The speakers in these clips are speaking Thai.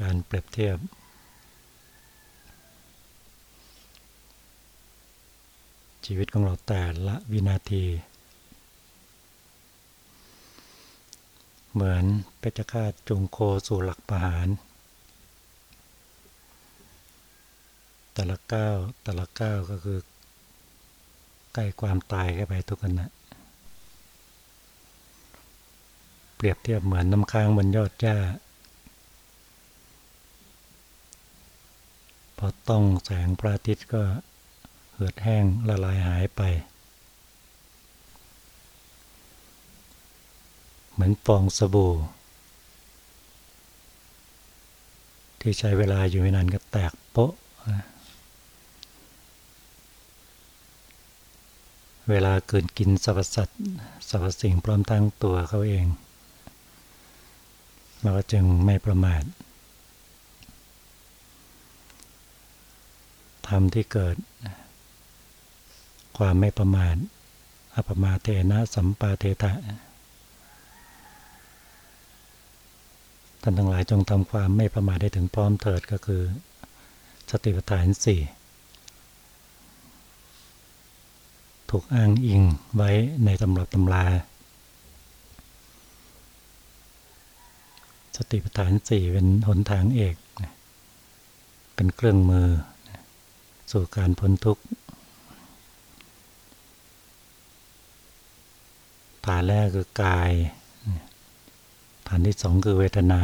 การเปรียบเทียบ ชีวิตของเราแต่ละวินาที เหมือนเพชฌฆาตจุงโคสู่หลักประหาร แต่ละก้าวแต่ละก้าวก็คือใกล้ความตายเข้าไปทุกขณะเปรียบเทียบเหมือนน้ำค้างบนยอดหญ้า พอต้องแสงพระอาทิตย์ก็เหือดแห้งละลายหายไป เหมือนฟองสบู่ ที่ใช้เวลาอยู่ไม่นานก็แตกโป๊ะ เวลาเกินกินสรรพสัตว์สรรพสิ่งพร้อมทั้งตัวเขาเอง เราก็จึงไม่ประมาท ธรรมที่เกิด ความไม่ประมาทอปมาเทนะสัมปาเทตะท่านทั้งหลายจงทำความไม่ประมาทได้ถึงพร้อมเถิดก็คือ สติปัฏฐานสี่ถูกอ้างอิงไว้ในตำรับตำราสติปัฏฐานสี่เป็นหนทางเอก เป็นเครื่องมือ สู่การพ้นทุกข์ฐานแรกคือกาย ฐานที่สองคือเวทนา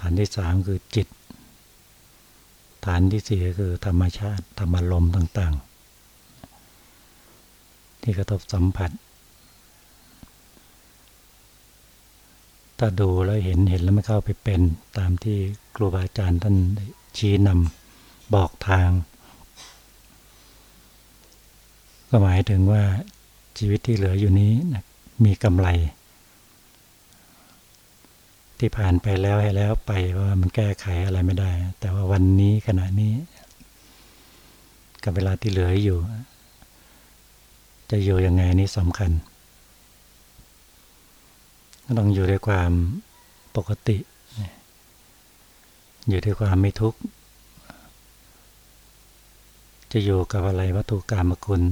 ฐานที่สามคือจิต ฐานที่สี่คือธรรมชาติ ธรรมลมต่าง ๆ ที่กระทบสัมผัส ถ้าดูแล้วเห็นเห็นแล้วไม่เข้าไปเป็นตามที่ครูบาอาจารย์ท่านชี้นำ บอกทาง ก็หมายถึงว่าชีวิตที่เหลืออยู่นี้มีกำไร ที่ผ่านไปแล้วให้แล้วไปว่ามันแก้ไขอะไรไม่ได้ แต่ว่าวันนี้ขณะนี้ กับเวลาที่เหลืออยู่ จะอยู่ยังไงนี่สำคัญก็ต้องอยู่ด้วยความปกติ อยู่ด้วยความไม่ทุกข์ จะอยู่กับอะไรวัตถุกรรมคุณ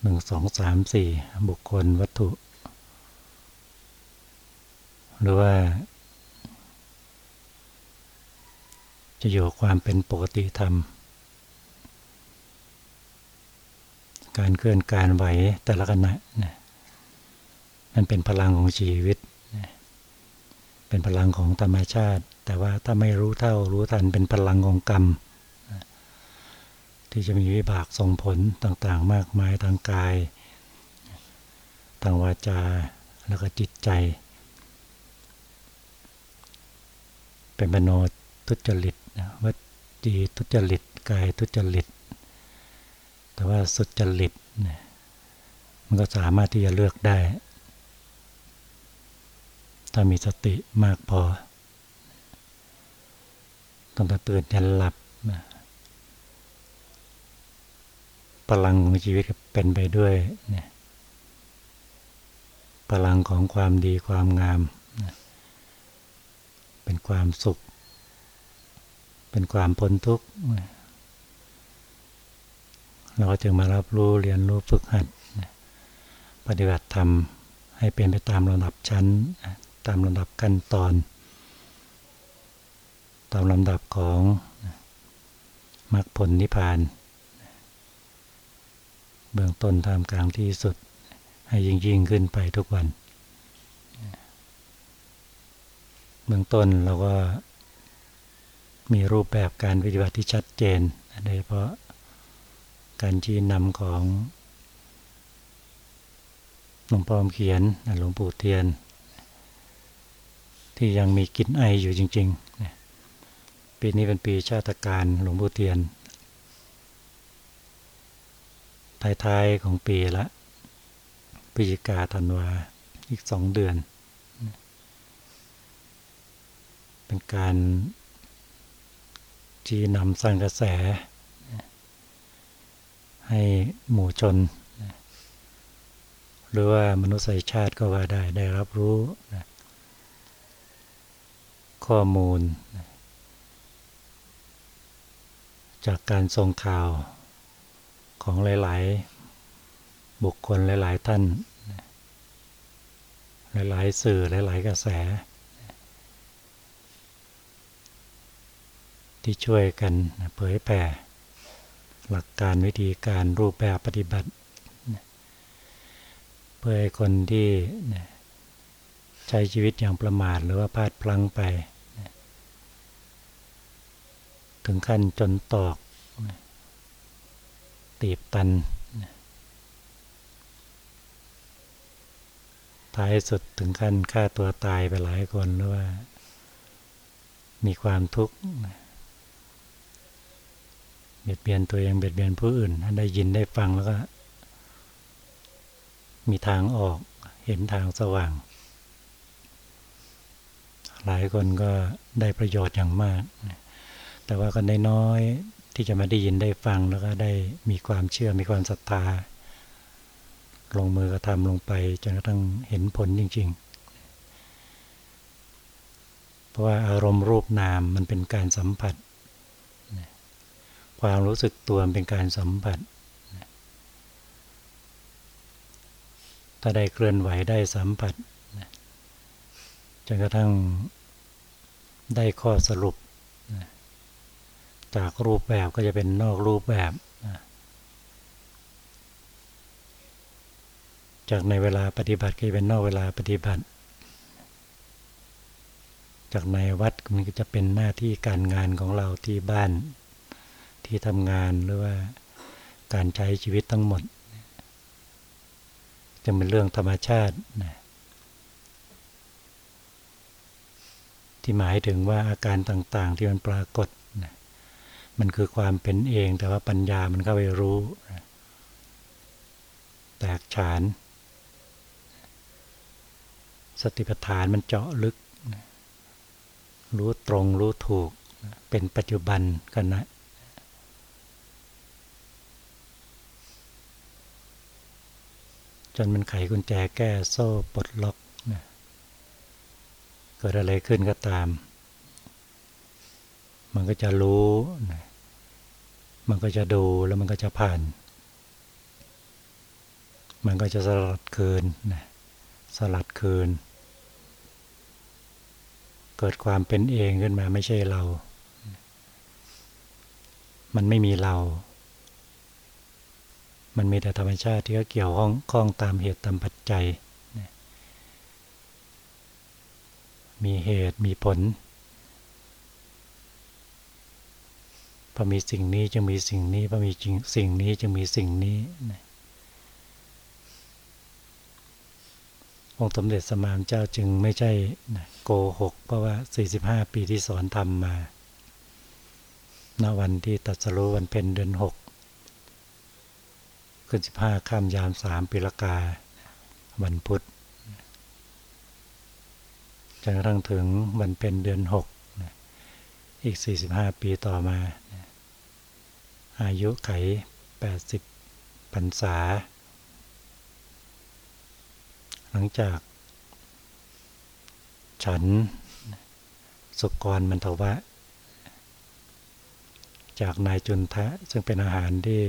หนึ่งสองสามสี่บุคคลวัตถุ หรือว่า จะอยู่ความเป็นปกติธรรม การเคลื่อนการไหวแต่ละขณะนะมันเป็นพลังของชีวิต เป็นพลังของธรรมชาติ แต่ว่าถ้าไม่รู้เท่ารู้ทันเป็นพลังของกรรม ที่จะมีวิบากส่งผลต่างๆ มากมายทางกาย ทางวาจา แล้วก็จิตใจ เป็นมโนทุจริตวัจีทุจริต กายทุจริต แต่ว่าสุจริต มันก็สามารถที่จะเลือกได้ ถ้ามีสติมากพอตั้งแต่ตื่นยันหลับ พลังของชีวิตเป็นไปด้วยพลังของความดีความงามเป็นความสุข เป็นความพ้นทุกข์เราก็จึงมารับรู้เรียนรู้ฝึกหัดปฏิบัติธรรมให้เป็นไปตามระดับชั้น ตามลำดับขั้นตอน ตามลำดับของมรรคผลนิพพาน เบื้องต้นทามกลางที่สุด ให้ยิ่งยิ่งขึ้นไปทุกวัน เบื้องต้นเราก็มีรูปแบบการปฏิบัติที่ชัดเจนโดยเฉพาะการชี้นำของหลวงพ่อเขียนหลวงปู่เทียน ที่ยังมีกลิ่นไออยู่จริงๆปีนี้เป็นปีชาติการหลวงปู่เทียน ท้ายๆของปีละพฤศจิกาธันวาอีกสองเดือน เป็นการจีนำสร้างกระแส ให้หมู่ชน หรือว่ามนุษยชาติก็ว่าได้ได้รับรู้ ข้อมูล จากการส่งข่าว ของหลาย ๆ บุคคลหลาย ๆ ท่าน หลาย ๆ สื่อหลาย ๆ กระแส ที่ช่วยกันเผยแผ่หลักการวิธีการรูปแบบปฏิบัติ เพื่อให้คนที่ใช้ชีวิตอย่างประมาทหรือว่าพลาดพลั้งไป ถึงขั้นจนตอก ตีบตัน ท้ายสุดถึงขั้นฆ่าตัวตายไปหลายคนหรือว่า มีความทุกข์เบียดเบียนตัวเองเบียดเบียนผู้อื่นได้ยินได้ฟังแล้วก็ มีทางออกเห็นทางสว่าง หลายคนก็ได้ประโยชน์อย่างมาก แต่ว่าก็ได้น้อย ที่จะมาได้ยินได้ฟังแล้วก็ได้มีความเชื่อมีความศรัทธาลงมือกระทำลงไปจนกระทั่งเห็นผลจริง ๆ เพราะว่าอารมณ์รูปนามมันเป็นการสัมผัส ความรู้สึกตัวเป็นการสัมผัสถ้าได้เคลื่อนไหวได้สัมผัสจนกระทั่งได้ข้อสรุป จากรูปแบบก็จะเป็นนอกรูปแบบ จากในเวลาปฏิบัติก็จะเป็นนอกเวลาปฏิบัติ จากในวัดมันก็จะเป็นหน้าที่การงานของเราที่บ้านที่ทำงานหรือว่าการใช้ชีวิตทั้งหมด จะเป็นเรื่องธรรมชาตินะที่หมายถึงว่าอาการต่างๆที่มันปรากฏ มันคือความเป็นเอง แต่ว่าปัญญามันเข้าไปรู้ แตกฉาน สติปัฏฐานมันเจาะลึก รู้ตรงรู้ถูก เป็นปัจจุบันกันนะจนมันไขกุญแจแก้โซ่ปลดล็อกนะเกิดอะไรขึ้นก็ตาม มันก็จะรู้นะ มันก็จะดูแล้วมันก็จะผ่าน มันก็จะสลัดคืนนะสลัดคืน เกิดความเป็นเองขึ้นมาไม่ใช่เรา มันไม่มีเรา มันมีแต่ธรรมชาติที่ก็เกี่ยวข้องข้องตามเหตุตามปัจจัย มีเหตุมีผล อมีสิ่งนี้จึงมีสิ่งนี้พอมีสิ่งนี้จึงมีสิ่งนี้องค์สมเด็จสมานเจ้าจึงไม่ใช่โกหก เพราะว่า 45 ปีที่สอนทำมาณวันที่ตัดสรู้วันเพ็ญเดือนหกขึ้นสิบห้าข้ามยามสามปีละกา วันพุธจนกระทั่งถึงวันเป็นเดือนหกอีกสี่สิบห้าปีต่อมา อายุไขแปดสิบพรรษา หลังจาก ฉัน สุกรมันทวะ จากนายจุนทะ ซึ่งเป็นอาหารที่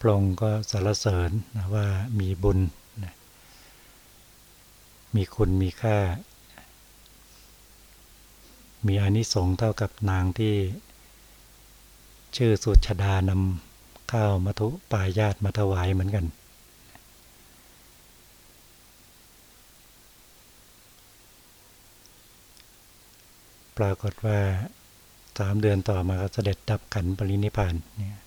พระองค์ก็สรรเสริญนะว่ามีบุญนะมีคุณมีค่า มีอานิสงส์เท่ากับนางที่ ชื่อสุชดานำข้าวมัทุปายาตมาถวายเหมือนกัน ปรากฏว่าสามเดือนต่อมาก็เสด็จดับขันปรินิพานเนี่ย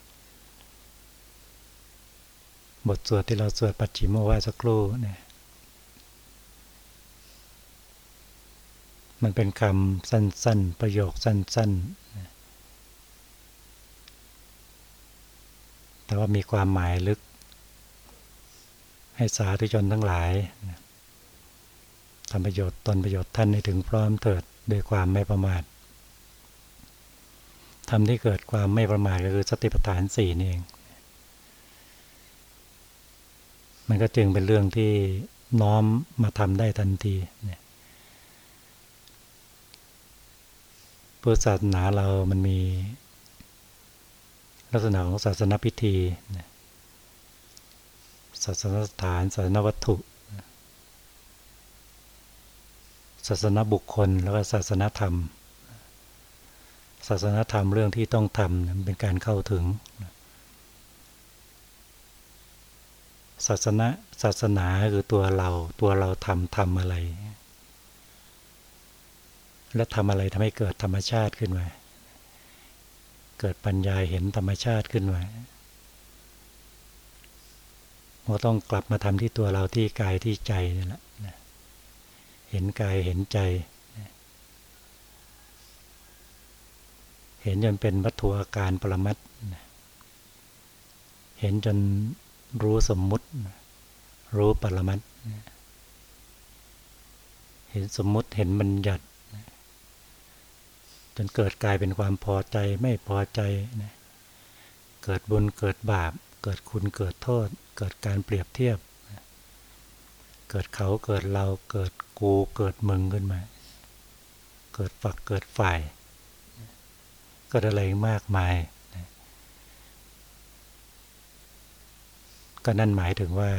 บทสวดที่เราสวดปัจฉิมวาสักครู่เนี่ยมันเป็นคำสั้น ๆ ประโยคสั้น ๆ แต่ว่ามีความหมายลึก ให้สาธุชนทั้งหลายทำประโยชน์ตนประโยชน์ท่านให้ถึงพร้อมเถิดด้วยความไม่ประมาททำที่เกิดความไม่ประมาทก็คือสติปัฏฐานสี่นี่เอง มันก็จึงเป็นเรื่องที่น้อมมาทำได้ทันทีพุทธศาสนาเรามันมี ลักษณะของศาสนพิธีศาสนสถานศาสนวัตถุ ศาสนบุคคลแล้วก็ศาสนธรรม ศาสนธรรมเรื่องที่ต้องทำเป็นการเข้าถึง ศาสนาศาสนาคือตัวเราตัวเราทำทำอะไร และทำอะไรทำให้เกิดธรรมชาติขึ้นมา เกิดปัญญาเห็นธรรมชาติขึ้นมาเราต้องกลับมาทำที่ตัวเราที่กายที่ใจนี่แหละเห็นกายเห็นใจ เห็นจนเป็นวัตถุอาการปรมัตเห็นจนรู้สมมุติ รู้ปรมัตเห็นสมมุติเห็นบัญญัติ จนเกิดกลายเป็นความพอใจไม่พอใจนะเกิดบุญเกิดบาป เกิดคุณเกิดโทษ เกิดการเปรียบเทียบ เกิดเขาเกิดเราเกิดกูเกิดมึงขึ้นมา เกิดฝักเกิดฝ่าย เกิดอะไรมากมายก็นั่นหมายถึงว่า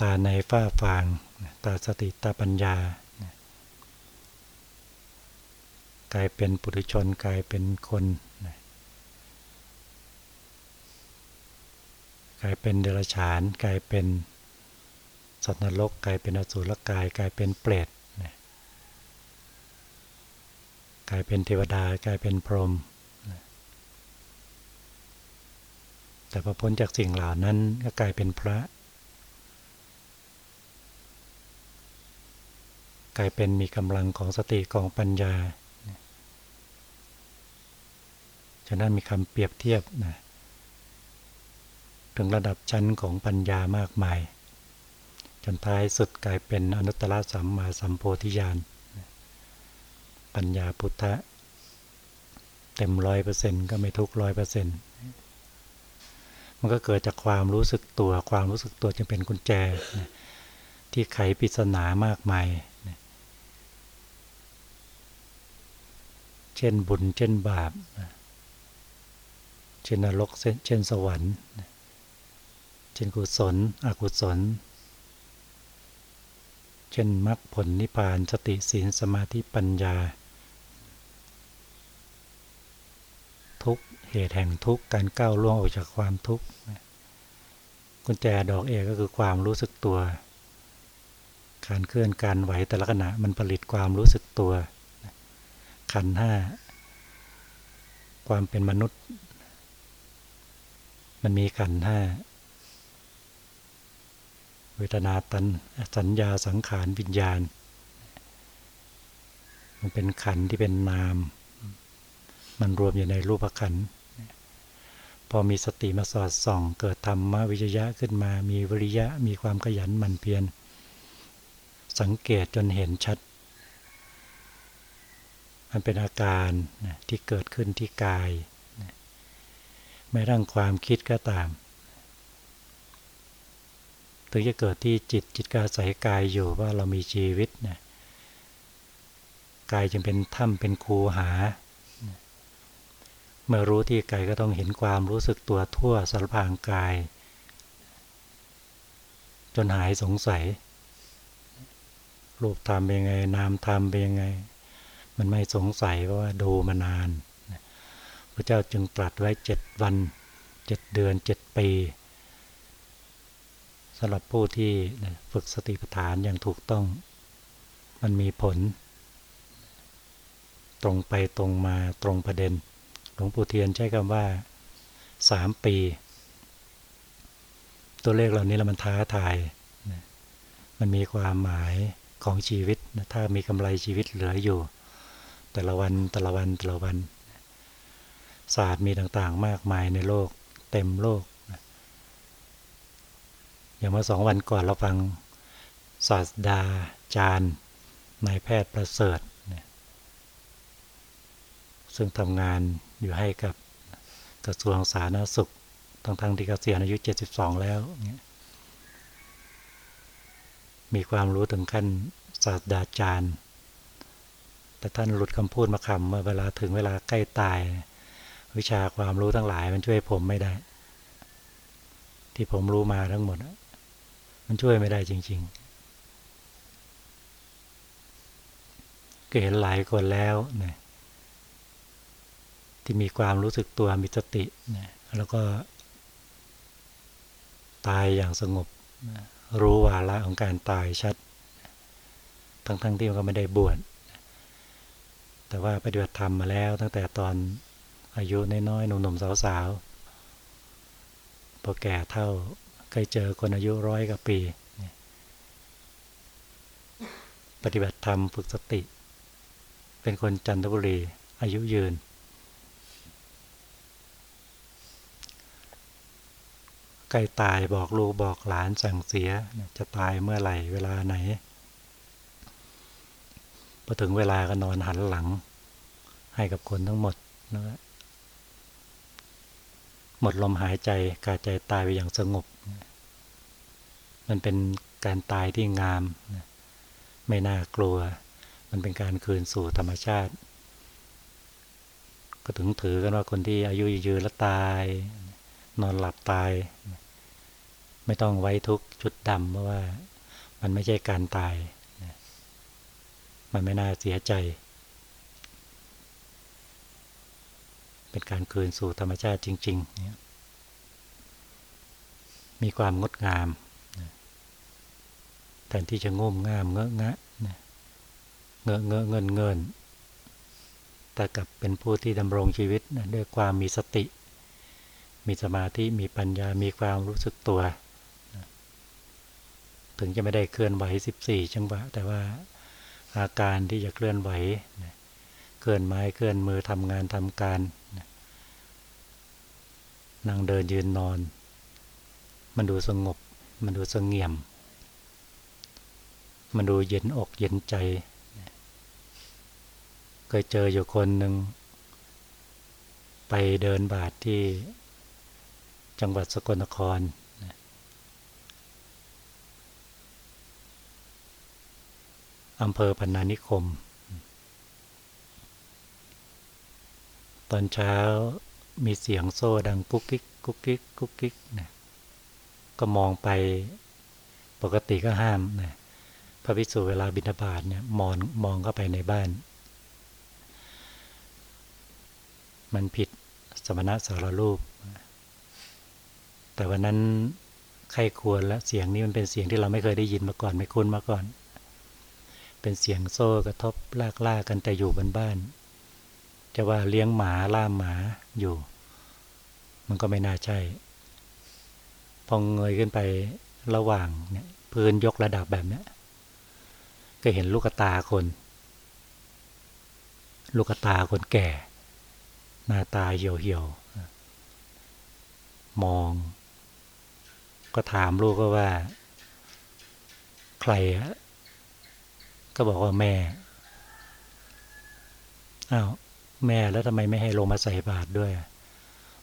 ตาในฝ้าฟาง ตาสติตาปัญญา กลายเป็นปุถุชนกลายเป็นคนกลายเป็นเดรัจฉาน กลายเป็นสัตว์นรกกลายเป็นอสุรกาย กลายเป็นเปรตกลายเป็นเทวดากลายเป็นพรหมแต่พอพ้นจากสิ่งเหล่านั้นก็กลายเป็นพระ กลายเป็นมีกำลังของสติของปัญญา ฉะนั้นมีคำเปรียบเทียบนะถึงระดับชั้นของปัญญามากมาย จนท้ายสุดกลายเป็นอนุตตรสัมมาสัมโพธิญาณปัญญาพุทธะเต็มร้อยเปอร์เซ็นต์ก็ไม่ทุกร้อยเปอร์เซ็นต์มันก็เกิดจากความรู้สึกตัวความรู้สึกตัวจึงเป็นกุญแจที่ไขปริศนามากมายเช่นบุญเช่นบาปเช่นนรกเช่นสวรรค์เช่นกุศล อกุศล เช่นมรรคผลนิพพานสติศีลสมาธิปัญญา ทุกเหตุแห่งทุกการก้าวล่วงออกจากความทุกข์กุญแจดอกเอกก็คือความรู้สึกตัว การเคลื่อนการไหวแต่ละขณะมันผลิตความรู้สึกตัว ขันห้าความเป็นมนุษย์ มันมีขันห้าเวทนาตันสัญญาสังขารวิญญาณ มันเป็นขันที่เป็นนาม มันรวมอยู่ในรูปขันพอมีสติมาสอดส่อง เกิดธรรมวิจยะขึ้นมา มีวิริยะมีความขยันหมั่นเพียรสังเกตจนเห็นชัด มันเป็นอาการที่เกิดขึ้นที่กาย ไม่ร่างความคิดก็ตาม ถึงจะเกิดที่จิตจิตกาใสกายอยู่ว่าเรามีชีวิตนะกายจึงเป็นถ้ำเป็นคูหา เมื่อรู้ที่กายก็ต้องเห็นความรู้สึกตัวทั่วสารพางกาย จนหายสงสัย รูปทำเป็นยังไง นามทำเป็นยังไง มันไม่สงสัยเพราะว่าดูมานาน พระเจ้าจึงตรัสไว้เจ็ดวันเจ็ดเดือนเจ็ดปีสำหรับผู้ที่ฝึกสติปัฏฐานอย่างถูกต้อง มันมีผล ตรงไปตรงมาตรงประเด็น หลวงปู่เทียนใช้คำว่าสามปี ตัวเลขเหล่านี้แล้วมันท้าทาย มันมีความหมายของชีวิต ถ้ามีกำไรชีวิตเหลืออยู่ แต่ละวันแต่ละวันแต่ละวัน ศาสตร์มีต่างๆ มากมายในโลก เต็มโลก อย่างเมื่อสองวันก่อนเราฟังศาสดาจารย์นายแพทย์ประเสริฐ ซึ่งทำงานอยู่ให้กับกระทรวงสาธารณสุขทั้งๆที่เกษียณอายุ 72 แล้ว มีความรู้ถึงขั้นศาสตราจารย์ แต่ท่านหลุดคำพูดมาคำเมื่อเวลาถึงเวลาใกล้ตาย วิชาความรู้ทั้งหลาย มันช่วยผมไม่ได้ ที่ผมรู้มาทั้งหมด มันช่วยไม่ได้จริง ๆ ก็เห็นหลายคนแล้วนะที่มีความรู้สึกตัวมีสตินะแล้วก็ ตายอย่างสงบ รู้วาระของการตายชัด ทั้งๆทที่มันก็ไม่ได้บวชแต่ว่าปฏิบัติธรรมมาแล้วตั้งแต่ตอน อายุน้อยๆหนุ่มๆสาวๆพอแก่เท่าเคยเจอคนอายุร้อยกว่าปี ปฏิบัติธรรมฝึกสติ เป็นคนจันทบุรีอายุยืน ใกล้ตายบอกลูกบอกหลานสั่งเสียจะตายเมื่อไหร่เวลาไหนพอถึงเวลาก็นอนหันหลัง ให้กับคนทั้งหมดนะ หมดลมหายใจกาใจตายไปอย่างสงบ มันเป็นการตายที่งาม ไม่น่ากลัว มันเป็นการคืนสู่ธรรมชาติ ก็ถึงถือกันว่าคนที่อายุยืนแล้วตาย นอนหลับตาย ไม่ต้องไว้ทุกชุดดำเพราะว่า มันไม่ใช่การตาย มันไม่น่าเสียใจ เป็นการคืนสู่ธรรมชาติจริงๆ มีความงดงามแทนที่จะงุ่มง่ามเงอะงะเงอะเงอะเงินเงินแต่กลับเป็นผู้ที่ดำรงชีวิตด้วยความมีสติ มีสมาธิ มีปัญญา มีความรู้สึกตัว ถึงจะไม่ได้เคลื่อนไหว 14 จังหวะ แต่ว่าอาการที่จะเคลื่อนไหวเค ลื่อนไม้เคลื่อนมือทำงานทำการนั่งเดินยืนนอน มันดูสงบ มันดูสงเงียม มันดูเย็นอกเย็นใจ เคยเจออยู่คนหนึ่งไปเดินบาทที่จังหวัดสกลนคร อำเภอพันนานิคม ตอนเช้ามีเสียงโซ่ดังกุ๊กกิ๊กกุ๊กกิ๊กกุ๊กกิ๊กนะก็มองไปปกติก็ห้ามนะพระภิกษุเวลาบิณฑบาตเนี่ยมองมองเข้าไปในบ้าน มันผิดสมณะสารรูป แต่วันนั้นใครควรแล้วเสียงนี้มันเป็นเสียงที่เราไม่เคยได้ยินมาก่อนไม่คุ้นมาก่อน เป็นเสียงโซ่กระทบลากล่ากันแต่อยู่บนบ้าน จะว่าเลี้ยงหมาล่ามหมาอยู่ มันก็ไม่น่าใช่ พอเงยขึ้นไประหว่างเนี่ยพื้นยกระดับแบบเนี้ยก็เห็นลูกตาคน ลูกตาคนแก่ หน้าตาเหี่ยวเหี่ยวมอง ก็ถามลูกก็ว่า ใครก็บอกว่าแม่อ้าว แม่แล้วทำไมไม่ให้ลงมาใส่บาตรด้วย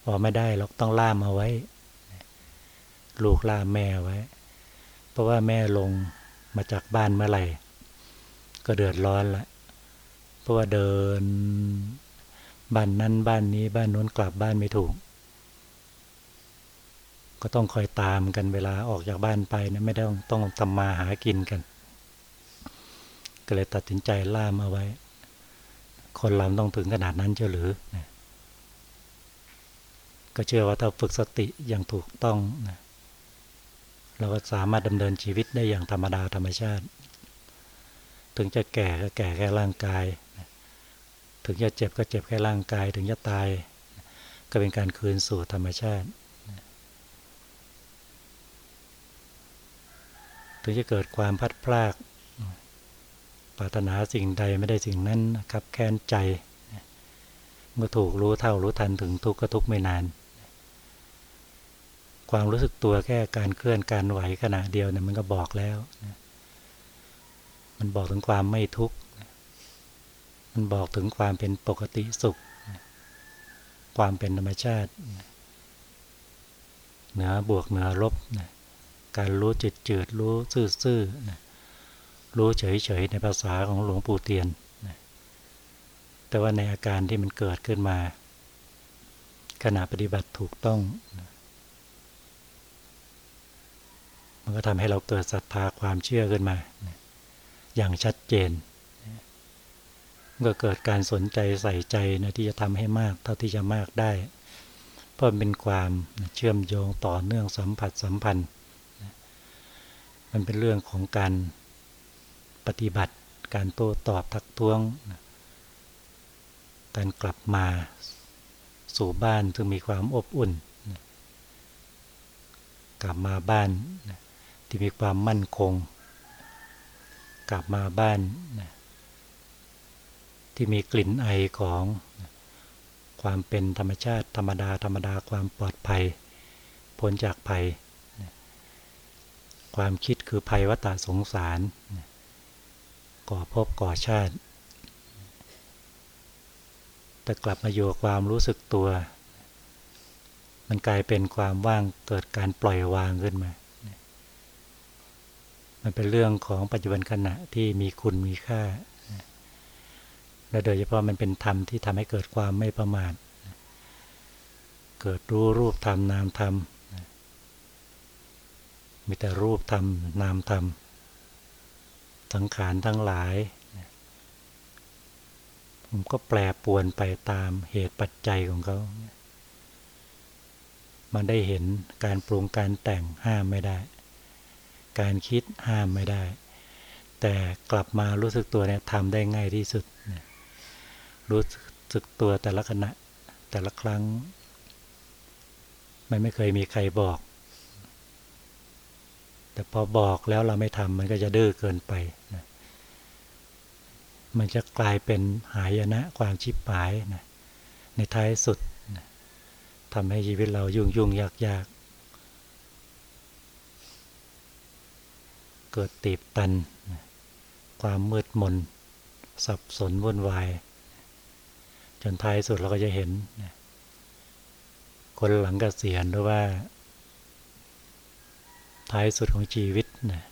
พอไม่ได้เราต้องล่ามเอาไว้ ลูกล่ามแม่ไว้ เพราะว่าแม่ลงมาจากบ้านเมื่อไหร่ ก็เดือดร้อนละเพราะว่าเดินบ้านนั้นบ้านนี้บ้านนู้นกลับบ้านไม่ถูก ก็ต้องคอยตามกันเวลาออกจากบ้านไปนะไม่ต้องต้องทำมาหากินกัน ก็เลยตัดสินใจล่ามเอาไว้ คนเราต้องถึงขนาดนั้นเจ้าหรือนะก็เชื่อว่าถ้าฝึกสติอย่างถูกต้องนะเราก็สามารถดำเนินชีวิตได้อย่างธรรมดาธรรมชาติ ถึงจะแก่ก็แก่แค่ร่างกาย ถึงจะเจ็บก็เจ็บแค่ร่างกาย ถึงจะตาย ก็เป็นการคืนสู่ธรรมชาติ ถึงจะเกิดความพัดพลาก ปรารถนาสิ่งใดไม่ได้สิ่งนั้นครับแค้นใจ เมื่อถูกรู้เท่ารู้ทันถึงทุกข์ก็ทุกข์ไม่นาน ความรู้สึกตัวแค่การเคลื่อนการไหวขณะเดียวเนี่ยมันก็บอกแล้ว มันบอกถึงความไม่ทุกข์ มันบอกถึงความเป็นปกติสุข ความเป็นธรรมชาติ เหนือบวกเหนือลบ การรู้จิตจืดรู้ซื่อๆ รู้เฉยๆในภาษาของหลวงปู่เตียน แต่ว่าในอาการที่มันเกิดขึ้นมา ขณะปฏิบัติถูกต้อง มันก็ทำให้เราเกิดศรัทธาความเชื่อขึ้นมา อย่างชัดเจน ก็เกิดการสนใจใส่ใจนะที่จะทำให้มากเท่าที่จะมากได้ เพราะเป็นความเชื่อมโยงต่อเนื่องสัมผัสสัมพันธ์ มันเป็นเรื่องของการ ปฏิบัติ การโต้ตอบทักท้วง การกลับมาสู่บ้านซึ่งมีความอบอุ่น กลับมาบ้านที่มีความมั่นคง กลับมาบ้านที่มีกลิ่นไอของความเป็นธรรมชาติธรรมดาธรรมดาความปลอดภัยพ้นจากภัย ความคิดคือภัยวัฏสงสาร ก่อภพก่อชาติ แต่กลับมาอยู่กับความรู้สึกตัว มันกลายเป็นความว่างเกิดการปล่อยวางขึ้นมา มันเป็นเรื่องของปัจจุบันขณะที่มีคุณมีค่า และโดยเฉพาะมันเป็นธรรมที่ทำให้เกิดความไม่ประมาทเกิดรู้รูปธรรมนามธรรมมีแต่รูปธรรมนามธรรม สังขารทั้งหลายผมก็แปรปวนไปตามเหตุปัจจัยของเขา มันได้เห็นการปรุงการแต่งห้ามไม่ได้ การคิดห้ามไม่ได้ แต่กลับมารู้สึกตัวเนี่ยทำได้ง่ายที่สุด รู้สึกตัวแต่ละขณะแต่ละครั้ง มันไม่เคยมีใครบอก แต่พอบอกแล้วเราไม่ทำมันก็จะดื้อเกินไปนะมันจะกลายเป็นหายนะความชิบหายนะในท้ายสุดนะทำให้ชีวิตเรายุ่งยุ่งยากยากเกิดตีบตันนะความมืดมน สับสนวุ่นวาย จนท้ายสุดเราก็จะเห็นนะคนหลังกเกษียณหรือว่า ท้ายสุดของชีวิตนะ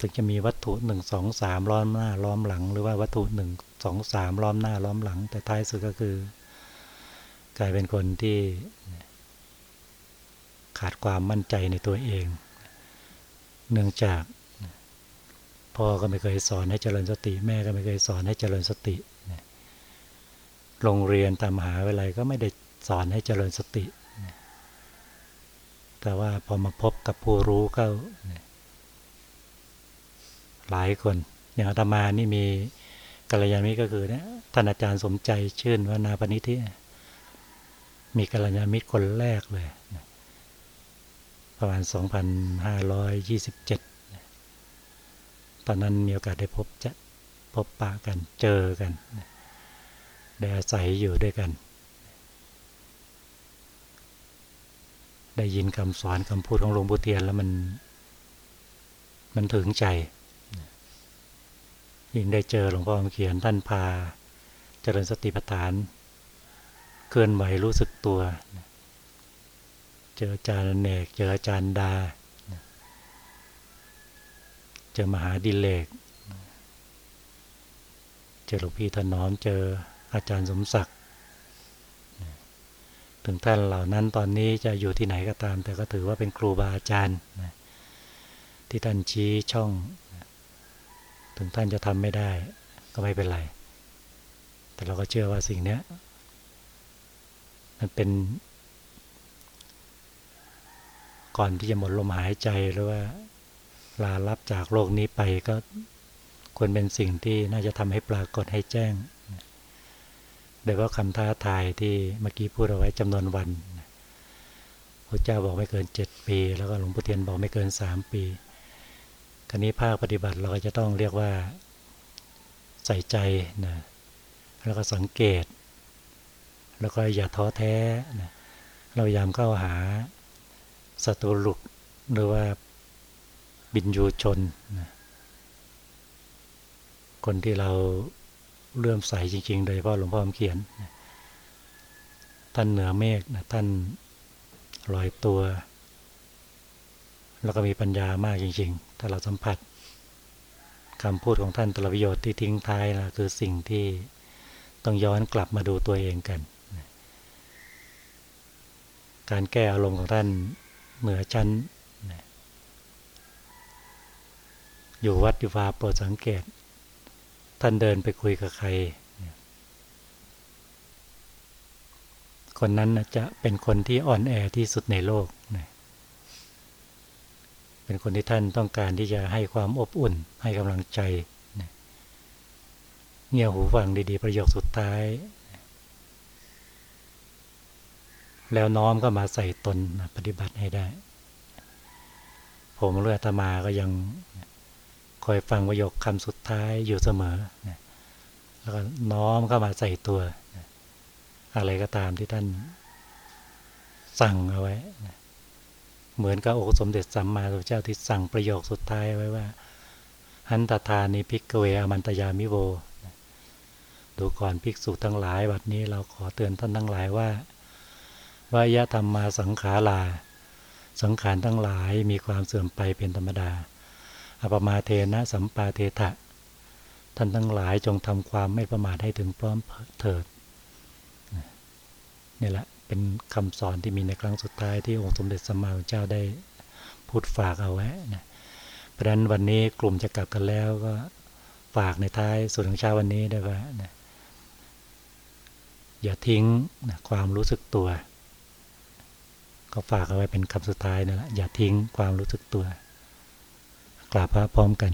ถึงจะมีวัตถุหนึ่งสองสามล้อมหน้าล้อมหลัง หรือว่าวัตถุหนึ่งสองสามล้อมหน้าล้อมหลัง แต่ท้ายสุดก็คือ กลายเป็นคนที่ขาดความมั่นใจในตัวเอง เนื่องจากพ่อก็ไม่เคยสอนให้เจริญสติ แม่ก็ไม่เคยสอนให้เจริญสติโรงเรียนตามมหาวิทยาลัยก็ไม่ได้สอนให้เจริญสติ แต่ว่าพอมาพบกับผู้รู้ก็หลายคน อย่างอาตมานี่มีกัลยาณมิตรก็คือเนี่ยท่านอาจารย์สมใจชื่นวนาปณิธิมีกัลยาณมิตรคนแรกเลย ประมาณ 2527 ตอนนั้นมีโอกาสได้พบจะพบปะกันเจอกันได้อาศัยอยู่ด้วยกัน ได้ยินคำสอนคำพูดของหลวงปู่เทียนแล้วมันมันถึงใจยิ่งได้เจอหลวงพ่อเขียนท่านพา เจริญสติปัฏฐาน เคลื่อนไหวรู้สึกตัว เจออาจารย์เนก เจออาจารย์ดา เจอมหาดิเลก เจอหลวงพี่ถนอม เจออาจารย์สมศักดิ์ ถึงท่านเหล่านั้นตอนนี้จะอยู่ที่ไหนก็ตาม แต่ก็ถือว่าเป็นครูบาอาจารย์นะที่ท่านชี้ช่องถึงท่านจะทำไม่ได้ก็ไม่เป็นไร แต่เราก็เชื่อว่าสิ่งนี้มันเป็น ก่อนที่จะหมดลมหายใจหรือว่าลาลับจากโลกนี้ไปก็ควรเป็นสิ่งที่น่าจะทำให้ปรากฏให้แจ้ง ดยว่าคำท้าทายที่เมื่อกี้พูดเอาไว้จำนวนวันพระเจ้าบอกไม่เกินเจ็ดปี แล้วก็หลวงพ่อเทียนบอกไม่เกินสามปีครนี้ภาคปฏิบัติเราก็จะต้องเรียกว่าใส่ใจนะแล้วก็สังเกต แล้วก็อย่าท้อแท้นะเรายามเข้าหาสัตว์ลุกหรือว่าบินยูชนนะคนที่เรา เลื่อมใสจริง ๆ โดยเฉพาะหลวงพ่อเขียน ท่านเหนือเมฆนะท่านลอยตัว แล้วก็มีปัญญามากจริง ๆ ถ้าเราสัมผัสคำพูดของท่านตรประโยชน์ที่ทิ้งท้ายนะคือสิ่งที่ต้องย้อนกลับมาดูตัวเองกัน การแก้อารมณ์ของท่านเหนือชั้น อยู่วัดอยู่วาโปรดสังเกต ท่านเดินไปคุยกับใคร คนนั้นจะเป็นคนที่อ่อนแอที่สุดในโลก เป็นคนที่ท่านต้องการที่จะให้ความอบอุ่น ให้กำลังใจ เงี่ยหูฟังดีๆ ประโยคสุดท้าย แล้วน้อมก็มาใส่ตนปฏิบัติให้ได้ ผมเรือตมาก็ยัง คอยฟังประโยคคำสุดท้ายอยู่เสมอแล้วก็น้อมเข้ามาใส่ตัวอะไรก็ตามที่ท่านสั่งเอาไว้เหมือนกับองค์สมเด็จสัมมาสัมพุทธเจ้าที่สั่งประโยคสุดท้ายไว้ว่า หันทะทานิ ภิกขะเว อามันตะยามิโวดูก่อนภิกษุทั้งหลายบัดนี้เราขอเตือนท่านทั้งหลายว่าวะยะธัมมาสังขาราสังขารทั้งหลายมีความเสื่อมไปเป็นธรรมดา อปมาเทนะสัมปาเทถะ ท่านทั้งหลายจงทำความไม่ประมาทให้ถึงพร้อมเถิดนี่แหละเป็นคำสอนที่มีในครั้งสุดท้ายที่องค์สมเด็จสัมมาสัมพุทธเจ้าได้พูดฝากเอาไว้นะเพราะฉะนั้นวันนี้กลุ่มจะกลับกันแล้วก็ฝากในท้ายส่วนของเช้าวันนี้ได้ว่านะอย่าทิ้งนะความรู้สึกตัว ก็ฝากเอาไว้เป็นคำสุดท้ายนั่นแหละอย่าทิ้งความรู้สึกตัว กราบพระพร้อมกัน